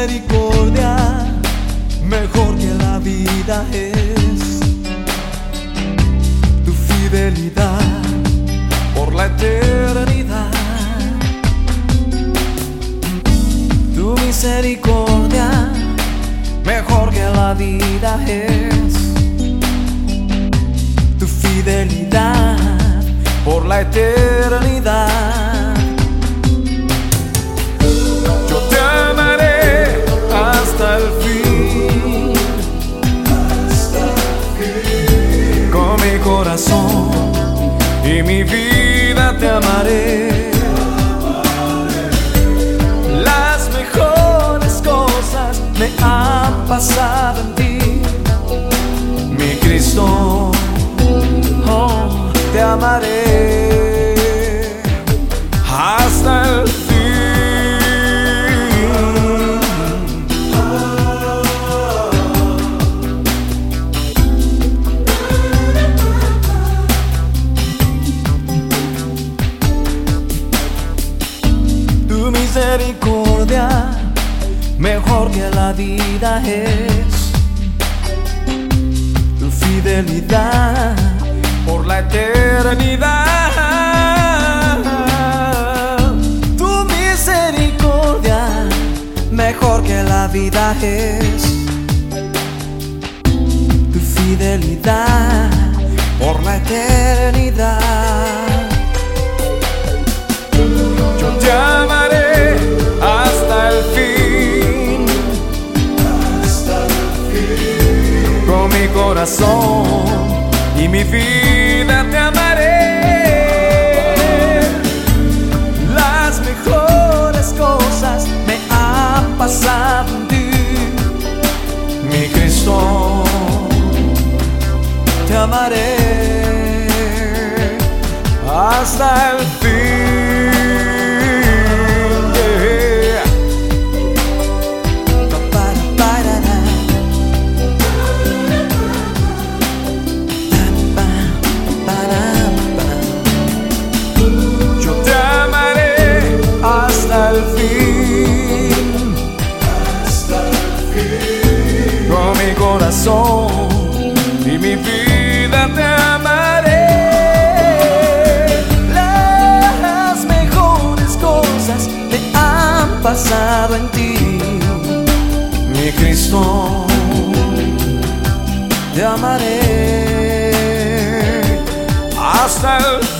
misericordia mejor que la vida es. Tu fidelidad por la eternidad. Tu misericordia mejor que la vida es. Tu fidelidad por la eternidad. Y mi vida te amaré. Las mejores cosas me han pasado en ti, mi Cristo. Oh, te amaré misericordia mejor que la vida es. Tu fidelidad por la eternidad. Tu misericordia mejor que la vida es. Tu fidelidad por la eternidad. Y mi vida te amaré. Las mejores cosas me han pasado en ti, mi Cristo. Te amaré hasta el fin. Mi vida te amaré. Las mejores cosas me han pasado en ti, mi Cristo. Te amaré hasta el